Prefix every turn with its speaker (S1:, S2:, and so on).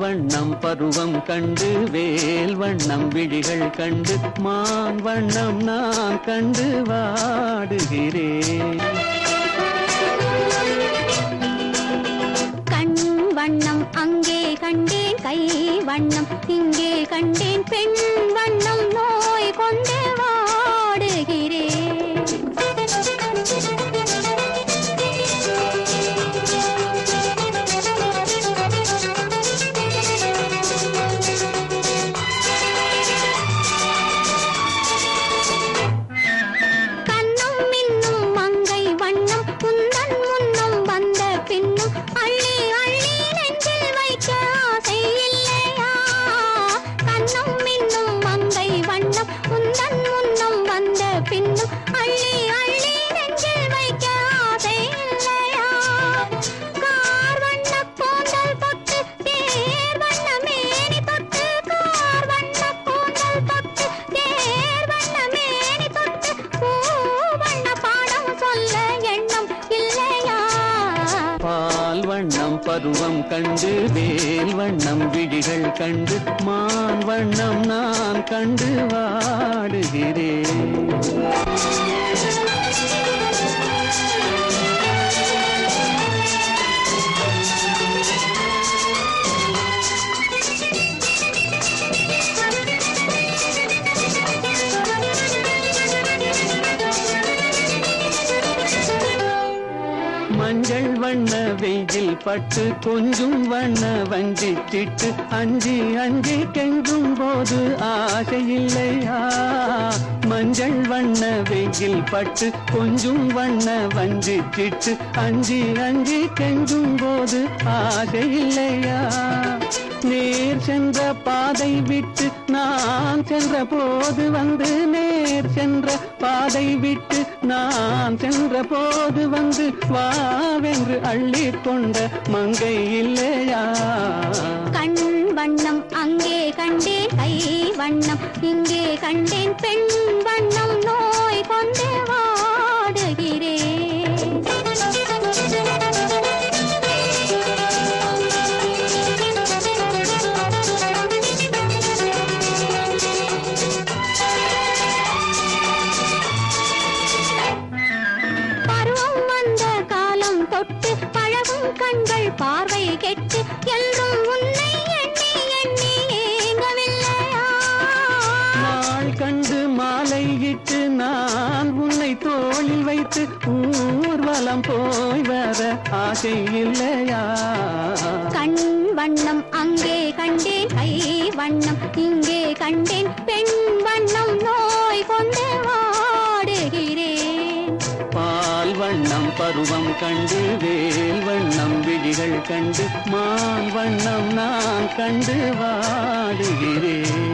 S1: வண்ணம் பருவம் கண்டு வேல் வண்ணம் விழிகள் கண்டு மான் வண்ணம் நான் கண்டு வாடுகிறேன்.
S2: கண் வண்ணம் அங்கே கண்டேன் கை வண்ணம் இங்கே கண்டேன் பெண் வண்ணம் நோய் கொண்டு வாடுகிறேன்.
S1: பருவம் கண்டு வேல் வண்ணம் விழிகள் கண்டு மான் வண்ணம் நான் கண்டு வாடுகிறேன். மஞ்சள் வண்ண வெயில் பட்டு கொஞ்சும் வண்ண வஞ்சி திட்டு அஞ்சி அஞ்சி கெஞ்சும் போது ஆசையில்லையா? மஞ்சள் வண்ண வெயில் பட்டு கொஞ்சும் வண்ண வஞ்சி திட்டு அஞ்சி அஞ்சி கெஞ்சும் போது ஆசை இல்லையா நேர் சென்ற பாதை விட்டு நான் சென்ற போது வந்து நேர் சென்ற பாதை விட்டு நான் சென்ற போது வந்து வாவென்று அள்ளி கொண்ட மங்கை இல்லையா?
S2: கண் வண்ணம் அங்கே கண்டேன் கை வண்ணம் இங்கே கண்டேன். பெண் வண்ணம் நோய் கொண்டேவா? கண்கள் பார்வை கெட்டு எல்லும் உன்னை எண்ணி எண்ணி ஏங்கவில்லையா?
S1: நாள் கண்டு மாலை இட்டு நான் உன்னை தோளில் வைத்து ஊர்வலம் போய் வர ஆசை இல்லையா?
S2: கண் வண்ணம் அங்கே கண்டேன் கை வண்ணம் இங்கே கண்டேன். பெண் வண்ணம் நோய் கொண்டு
S1: வண்ணம் பருவம் கண்டு வேல் வண்ணம் விழிகள் கண்டு மான் வண்ணம் நான் கண்டு வாடுகிறேன்.